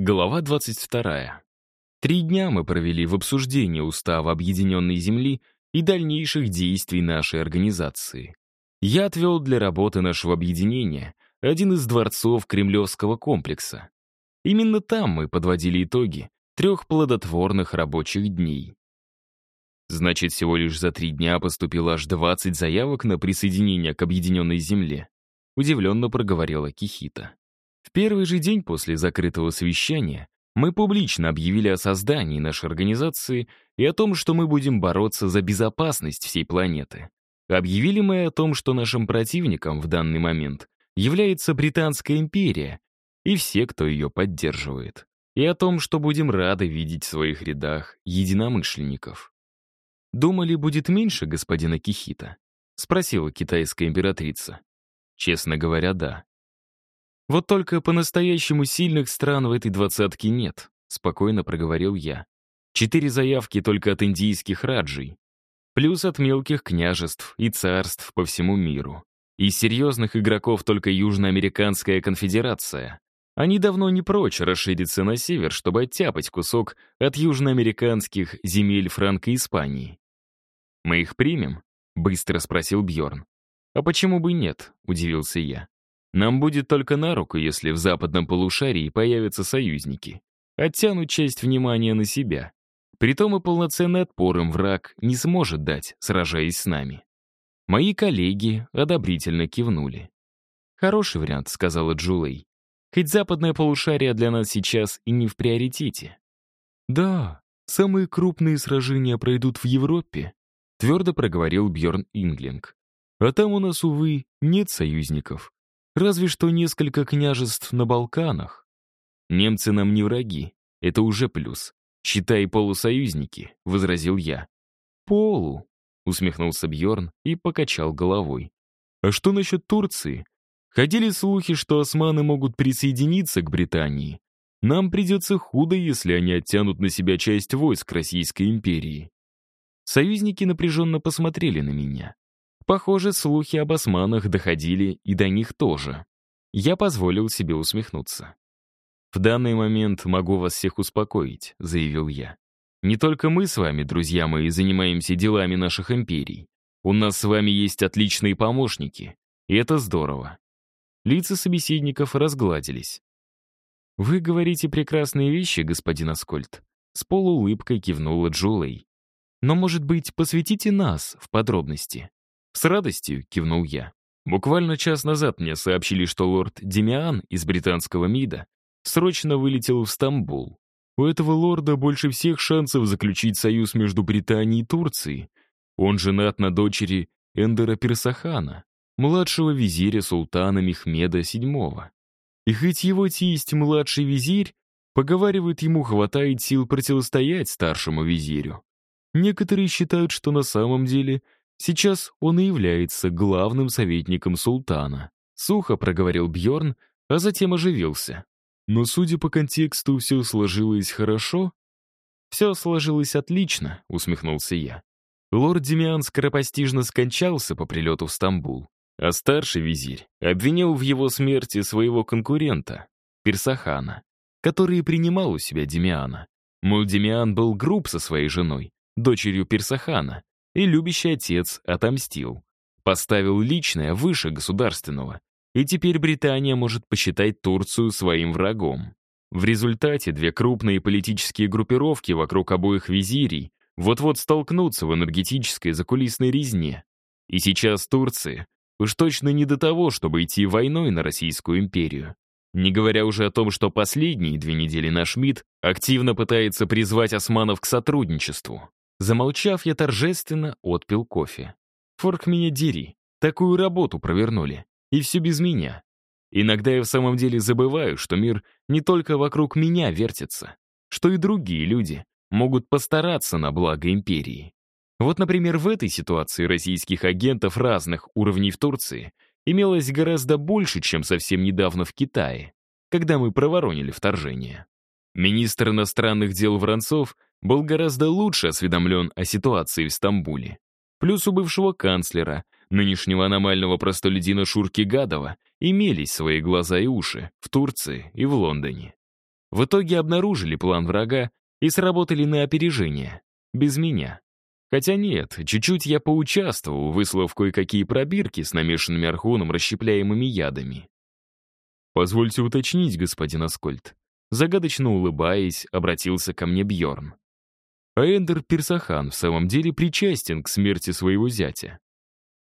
Глава 22. Три дня мы провели в обсуждении Устава Объединенной Земли и дальнейших действий нашей организации. Я отвел для работы нашего объединения один из дворцов Кремлевского комплекса. Именно там мы подводили итоги трех плодотворных рабочих дней. Значит, всего лишь за три дня поступило аж 20 заявок на присоединение к Объединенной Земле. Удивленно проговорила Кихита. В первый же день после закрытого совещания мы публично объявили о создании нашей организации и о том, что мы будем бороться за безопасность всей планеты. Объявили мы о том, что нашим противником в данный момент является Британская империя и все, кто ее поддерживает. И о том, что будем рады видеть в своих рядах единомышленников. «Думали, будет меньше господина Кихита?» — спросила китайская императрица. Честно говоря, да. Вот только по-настоящему сильных стран в этой двадцатке нет, спокойно проговорил я. Четыре заявки только от индийских раджей, плюс от мелких княжеств и царств по всему миру. Из серьезных игроков только Южноамериканская конфедерация. Они давно не прочь расшириться на север, чтобы оттяпать кусок от южноамериканских земель Франко-Испании. «Мы их примем?» — быстро спросил Бьорн. «А почему бы нет?» — удивился я. Нам будет только на руку, если в западном полушарии появятся союзники. Оттянут часть внимания на себя. Притом и полноценный отпор им враг не сможет дать, сражаясь с нами. Мои коллеги одобрительно кивнули. «Хороший вариант», — сказала Джулей. «Хоть западное полушарие для нас сейчас и не в приоритете». «Да, самые крупные сражения пройдут в Европе», — твердо проговорил Бьорн Инглинг. «А там у нас, увы, нет союзников. Разве что несколько княжеств на Балканах. Немцы нам не враги, это уже плюс. Считай полусоюзники, — возразил я. Полу, — усмехнулся Бьорн и покачал головой. А что насчет Турции? Ходили слухи, что османы могут присоединиться к Британии. Нам придется худо, если они оттянут на себя часть войск Российской империи. Союзники напряженно посмотрели на меня. Похоже, слухи об османах доходили и до них тоже. Я позволил себе усмехнуться. «В данный момент могу вас всех успокоить», — заявил я. «Не только мы с вами, друзья мои, занимаемся делами наших империй. У нас с вами есть отличные помощники, и это здорово». Лица собеседников разгладились. «Вы говорите прекрасные вещи, господин Аскольд», — с полуулыбкой кивнула Джулей. «Но, может быть, посвятите нас в подробности?» «С радостью», — кивнул я. Буквально час назад мне сообщили, что лорд Демиан из британского МИДа срочно вылетел в Стамбул. У этого лорда больше всех шансов заключить союз между Британией и Турцией. Он женат на дочери Эндера Персахана, младшего визиря султана Мехмеда VII. И хоть его тесть младший визирь, поговаривают, ему хватает сил противостоять старшему визирю. Некоторые считают, что на самом деле — Сейчас он и является главным советником султана. Сухо проговорил Бьорн, а затем оживился. Но, судя по контексту, все сложилось хорошо. Все сложилось отлично, усмехнулся я. Лорд Демиан скоропостижно скончался по прилету в Стамбул, а старший визирь обвинил в его смерти своего конкурента, Персахана, который принимал у себя Демиана. Мол, Демиан был груб со своей женой, дочерью Персахана, и любящий отец отомстил. Поставил личное выше государственного. И теперь Британия может посчитать Турцию своим врагом. В результате две крупные политические группировки вокруг обоих визирей вот-вот столкнутся в энергетической закулисной резне. И сейчас Турция уж точно не до того, чтобы идти войной на Российскую империю. Не говоря уже о том, что последние две недели наш МИД активно пытается призвать османов к сотрудничеству. Замолчав, я торжественно отпил кофе. Форк меня дери, такую работу провернули. И все без меня. Иногда я в самом деле забываю, что мир не только вокруг меня вертится, что и другие люди могут постараться на благо империи. Вот, например, в этой ситуации российских агентов разных уровней в Турции имелось гораздо больше, чем совсем недавно в Китае, когда мы проворонили вторжение. Министр иностранных дел Воронцов был гораздо лучше осведомлен о ситуации в Стамбуле. Плюс у бывшего канцлера, нынешнего аномального простолюдина Шурки Гадова, имелись свои глаза и уши в Турции и в Лондоне. В итоге обнаружили план врага и сработали на опережение. Без меня. Хотя нет, чуть-чуть я поучаствовал, выслав кое-какие пробирки с намешанными архоном расщепляемыми ядами. «Позвольте уточнить, господин Аскольд». Загадочно улыбаясь, обратился ко мне Бьорн. А Эндер Персахан в самом деле причастен к смерти своего зятя.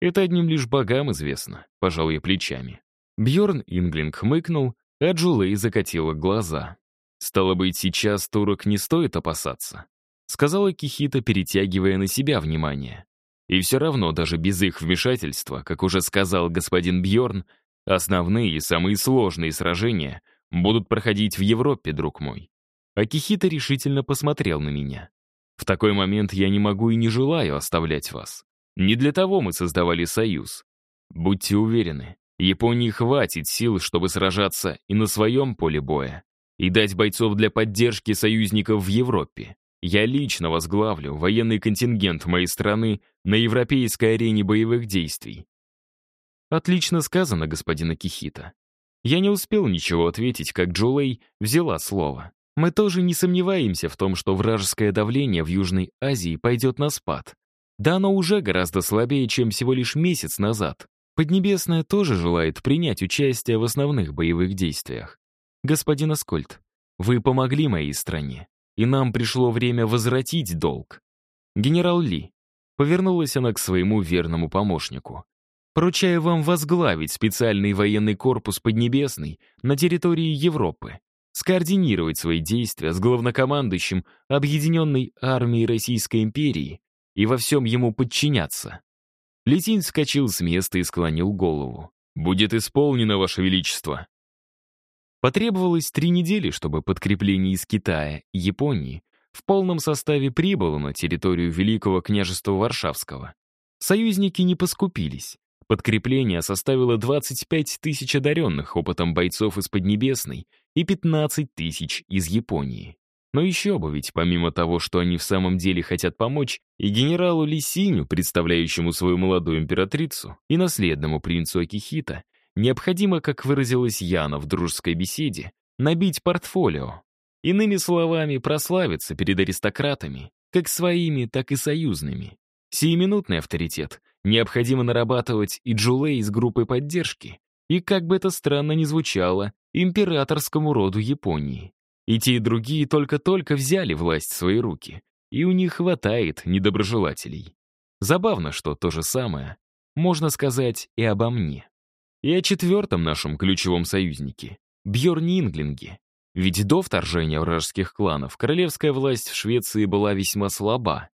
Это одним лишь богам известно, пожал я плечами. Бьорн Инглинг хмыкнул, а Джулей закатила глаза. Стало быть, сейчас турок не стоит опасаться сказала Кихита, перетягивая на себя внимание. И все равно, даже без их вмешательства, как уже сказал господин Бьорн, основные и самые сложные сражения будут проходить в Европе, друг мой. А Кихита решительно посмотрел на меня. В такой момент я не могу и не желаю оставлять вас. Не для того мы создавали союз. Будьте уверены, Японии хватит сил, чтобы сражаться и на своем поле боя, и дать бойцов для поддержки союзников в Европе. Я лично возглавлю военный контингент моей страны на европейской арене боевых действий. Отлично сказано, господин Акихита. Я не успел ничего ответить, как Джулей взяла слово. Мы тоже не сомневаемся в том, что вражеское давление в Южной Азии пойдет на спад. Да оно уже гораздо слабее, чем всего лишь месяц назад. Поднебесная тоже желает принять участие в основных боевых действиях. Господин Аскольд, вы помогли моей стране и нам пришло время возвратить долг. Генерал Ли, повернулась она к своему верному помощнику. Поручаю вам возглавить специальный военный корпус Поднебесный на территории Европы, скоординировать свои действия с главнокомандующим Объединенной армией Российской империи и во всем ему подчиняться. Летин вскочил с места и склонил голову. «Будет исполнено, Ваше Величество!» Потребовалось три недели, чтобы подкрепление из Китая и Японии в полном составе прибыло на территорию Великого княжества Варшавского. Союзники не поскупились. Подкрепление составило 25 тысяч одаренных опытом бойцов из Поднебесной и 15 тысяч из Японии. Но еще бы, ведь помимо того, что они в самом деле хотят помочь, и генералу Лисиню, представляющему свою молодую императрицу, и наследному принцу Акихита, Необходимо, как выразилась Яна в дружеской беседе, набить портфолио. Иными словами, прославиться перед аристократами, как своими, так и союзными. Сиюминутный авторитет необходимо нарабатывать и Джулей из группы поддержки, и, как бы это странно ни звучало, императорскому роду Японии. И те, и другие только-только взяли власть в свои руки, и у них хватает недоброжелателей. Забавно, что то же самое можно сказать и обо мне и о четвертом нашем ключевом союзнике — Бьорне Инглинге. Ведь до вторжения вражеских кланов королевская власть в Швеции была весьма слаба.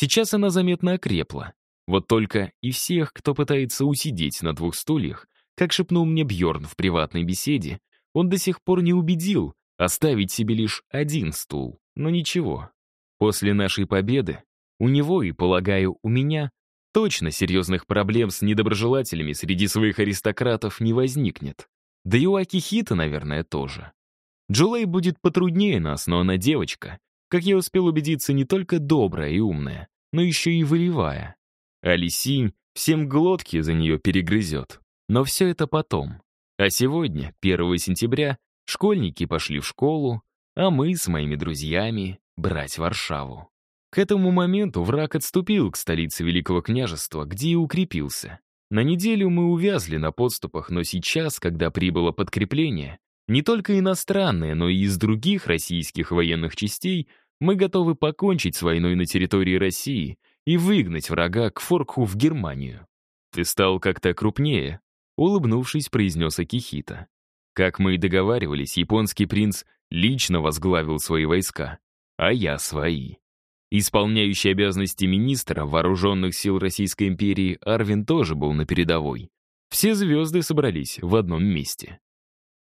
Сейчас она заметно окрепла. Вот только и всех, кто пытается усидеть на двух стульях, как шепнул мне Бьорн в приватной беседе, он до сих пор не убедил оставить себе лишь один стул. Но ничего. После нашей победы у него и, полагаю, у меня Точно серьезных проблем с недоброжелателями среди своих аристократов не возникнет. Да и у Акихита, наверное, тоже. Джулей будет потруднее нас, но она девочка. Как я успел убедиться, не только добрая и умная, но еще и волевая. А Лисинь всем глотки за нее перегрызет. Но все это потом. А сегодня, 1 сентября, школьники пошли в школу, а мы с моими друзьями брать Варшаву. К этому моменту враг отступил к столице Великого княжества, где и укрепился. На неделю мы увязли на подступах, но сейчас, когда прибыло подкрепление, не только иностранные, но и из других российских военных частей, мы готовы покончить с войной на территории России и выгнать врага к Форкху в Германию. «Ты стал как-то крупнее», — улыбнувшись, произнес Акихита. Как мы и договаривались, японский принц лично возглавил свои войска, а я свои. Исполняющий обязанности министра вооруженных сил Российской империи Арвин тоже был на передовой. Все звезды собрались в одном месте.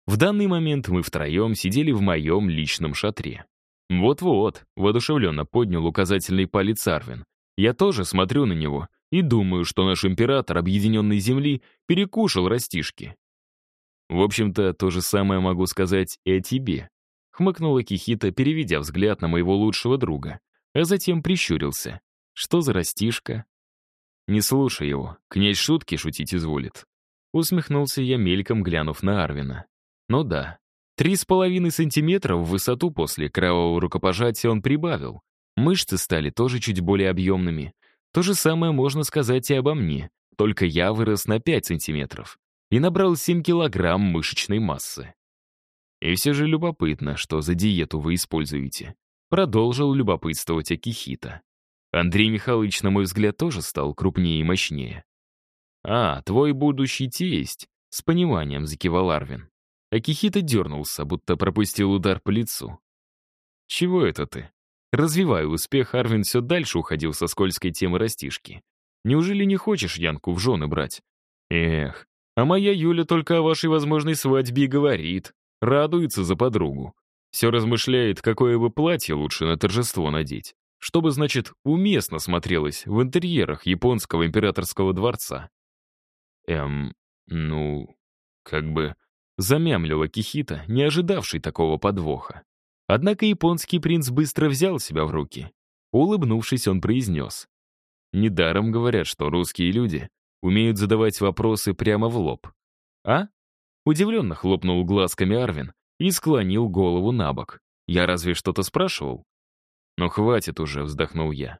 В данный момент мы втроем сидели в моем личном шатре. «Вот-вот», — воодушевленно поднял указательный палец Арвин. «Я тоже смотрю на него и думаю, что наш император Объединенной Земли перекушал растишки». «В общем-то, то же самое могу сказать и о тебе», — хмыкнула Кихита, переведя взгляд на моего лучшего друга а затем прищурился. Что за растишка? Не слушай его, князь шутки шутить изволит. Усмехнулся я мельком, глянув на Арвина. Ну да, Три с половиной сантиметра в высоту после кровавого рукопожатия он прибавил. Мышцы стали тоже чуть более объемными. То же самое можно сказать и обо мне, только я вырос на 5 сантиметров и набрал 7 килограмм мышечной массы. И все же любопытно, что за диету вы используете. Продолжил любопытствовать Акихита. Андрей Михайлович, на мой взгляд, тоже стал крупнее и мощнее. «А, твой будущий тесть», — с пониманием закивал Арвин. Акихита дернулся, будто пропустил удар по лицу. «Чего это ты?» Развивая успех, Арвин все дальше уходил со скользкой темы растишки. «Неужели не хочешь Янку в жены брать?» «Эх, а моя Юля только о вашей возможной свадьбе говорит. Радуется за подругу. Все размышляет, какое бы платье лучше на торжество надеть. Чтобы, значит, уместно смотрелось в интерьерах японского императорского дворца. Эм, ну, как бы замямлила Кихита, не ожидавший такого подвоха. Однако японский принц быстро взял себя в руки. Улыбнувшись, он произнес. «Недаром говорят, что русские люди умеют задавать вопросы прямо в лоб. А?» Удивленно хлопнул глазками Арвин и склонил голову на бок. «Я разве что-то спрашивал?» «Ну хватит уже», — вздохнул я.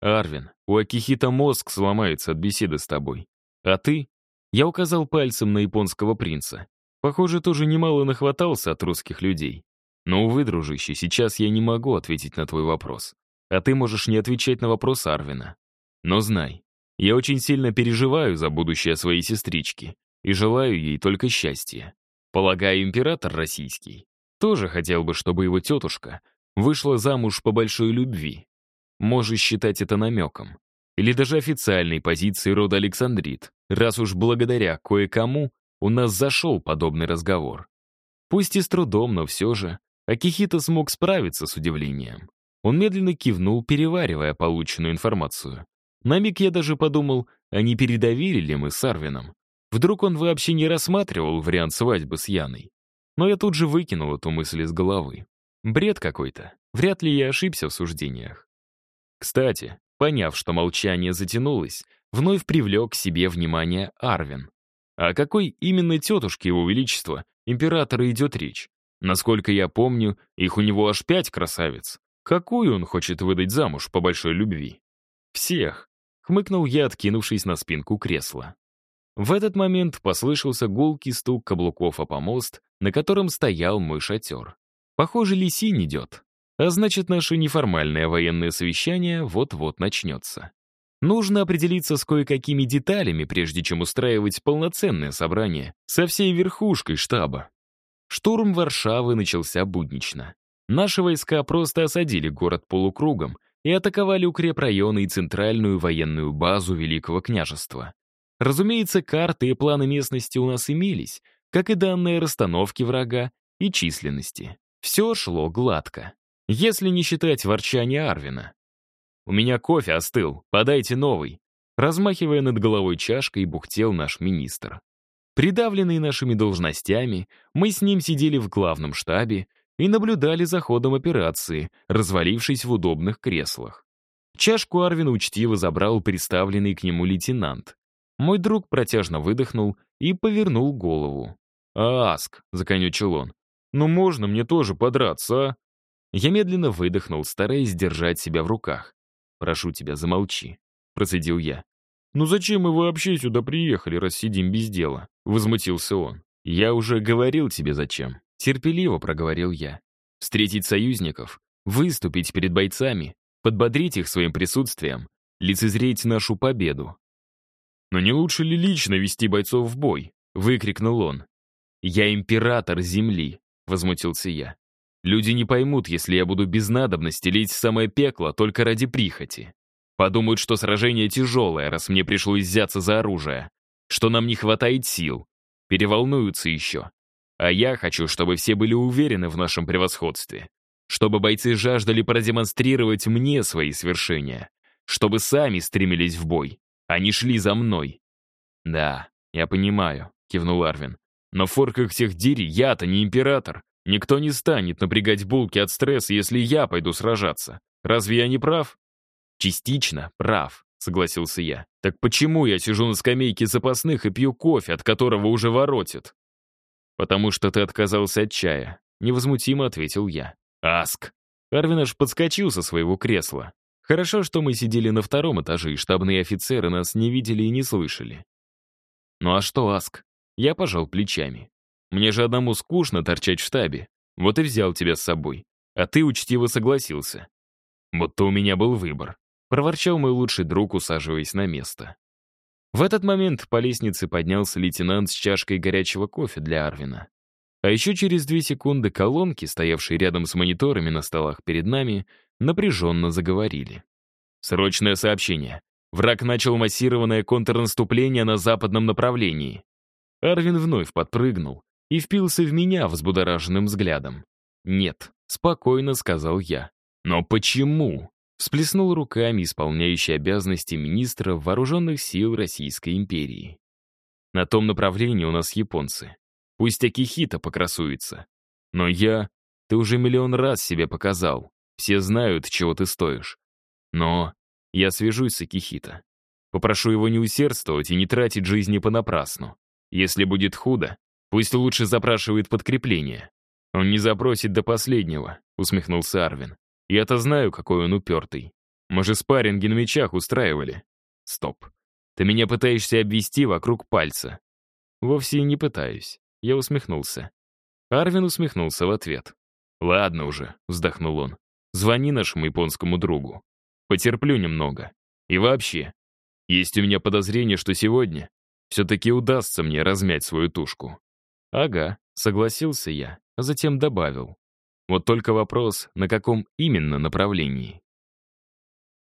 «Арвин, у Акихита мозг сломается от беседы с тобой. А ты?» Я указал пальцем на японского принца. Похоже, тоже немало нахватался от русских людей. Но, увы, дружище, сейчас я не могу ответить на твой вопрос. А ты можешь не отвечать на вопрос Арвина. Но знай, я очень сильно переживаю за будущее своей сестрички и желаю ей только счастья. Полагаю, император российский тоже хотел бы, чтобы его тетушка вышла замуж по большой любви. Можешь считать это намеком. Или даже официальной позицией рода Александрит, раз уж благодаря кое-кому у нас зашел подобный разговор. Пусть и с трудом, но все же, Акихита смог справиться с удивлением. Он медленно кивнул, переваривая полученную информацию. На миг я даже подумал, а не передавили ли мы с Арвином. Вдруг он вообще не рассматривал вариант свадьбы с Яной. Но я тут же выкинул эту мысль из головы. Бред какой-то. Вряд ли я ошибся в суждениях. Кстати, поняв, что молчание затянулось, вновь привлек к себе внимание Арвин. О какой именно тетушке его величества императора идет речь? Насколько я помню, их у него аж пять красавиц. Какую он хочет выдать замуж по большой любви? Всех. Хмыкнул я, откинувшись на спинку кресла. В этот момент послышался гулкий стук каблуков о помост, на котором стоял мой шатер. Похоже, Лисинь идет. А значит, наше неформальное военное совещание вот-вот начнется. Нужно определиться с кое-какими деталями, прежде чем устраивать полноценное собрание со всей верхушкой штаба. Штурм Варшавы начался буднично. Наши войска просто осадили город полукругом и атаковали укрепрайоны и центральную военную базу Великого княжества. Разумеется, карты и планы местности у нас имелись, как и данные расстановки врага и численности. Все шло гладко, если не считать ворчания Арвина. «У меня кофе остыл, подайте новый», размахивая над головой чашкой, бухтел наш министр. Придавленные нашими должностями, мы с ним сидели в главном штабе и наблюдали за ходом операции, развалившись в удобных креслах. Чашку Арвин учтиво забрал представленный к нему лейтенант. Мой друг протяжно выдохнул и повернул голову. «Аск», — законючил он, — «ну можно мне тоже подраться, а?» Я медленно выдохнул, стараясь держать себя в руках. «Прошу тебя, замолчи», — процедил я. «Ну зачем мы вообще сюда приехали, раз сидим без дела?» — возмутился он. «Я уже говорил тебе зачем», — терпеливо проговорил я. «Встретить союзников, выступить перед бойцами, подбодрить их своим присутствием, лицезреть нашу победу». «Но не лучше ли лично вести бойцов в бой?» — выкрикнул он. «Я император Земли», — возмутился я. «Люди не поймут, если я буду без надобности лить самое пекло только ради прихоти. Подумают, что сражение тяжелое, раз мне пришлось взяться за оружие. Что нам не хватает сил. Переволнуются еще. А я хочу, чтобы все были уверены в нашем превосходстве. Чтобы бойцы жаждали продемонстрировать мне свои свершения. Чтобы сами стремились в бой. а не шли за мной. «Да, я понимаю», — кивнул Арвин. «Но в форках тех дири я-то не император. Никто не станет напрягать булки от стресса, если я пойду сражаться. Разве я не прав?» «Частично прав», — согласился я. «Так почему я сижу на скамейке запасных и пью кофе, от которого уже воротит?» «Потому что ты отказался от чая», — невозмутимо ответил я. «Аск». Арвин аж подскочил со своего кресла. Хорошо, что мы сидели на втором этаже, и штабные офицеры нас не видели и не слышали. «Ну а что, Аск?» Я пожал плечами. «Мне же одному скучно торчать в штабе. Вот и взял тебя с собой. А ты учтиво согласился». «Будто у меня был выбор», — проворчал мой лучший друг, усаживаясь на место. В этот момент по лестнице поднялся лейтенант с чашкой горячего кофе для Арвина. А еще через две секунды колонки, стоявшие рядом с мониторами на столах перед нами, напряженно заговорили. «Срочное сообщение. Враг начал массированное контрнаступление на западном направлении». Арвин вновь подпрыгнул и впился в меня взбудораженным взглядом. «Нет», — спокойно сказал я. «Но почему?» всплеснул руками исполняющий обязанности министра вооруженных сил Российской империи. На том направлении у нас японцы. Пусть Акихита покрасуется. Но я... Ты уже миллион раз себе показал. Все знают, чего ты стоишь. Но я свяжусь с Акихита. Попрошу его не усердствовать и не тратить жизни понапрасну. Если будет худо, пусть лучше запрашивает подкрепление. Он не запросит до последнего, усмехнулся Арвин. Я-то знаю, какой он упертый. Мы же спарринги на мечах устраивали. Стоп. Ты меня пытаешься обвести вокруг пальца. Вовсе не пытаюсь. Я усмехнулся. Арвин усмехнулся в ответ. «Ладно уже», — вздохнул он. «Звони нашему японскому другу. Потерплю немного. И вообще, есть у меня подозрение, что сегодня все-таки удастся мне размять свою тушку». «Ага», — согласился я, а затем добавил. Вот только вопрос, на каком именно направлении.